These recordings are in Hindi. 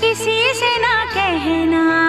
किसी से ना कहना।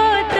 কত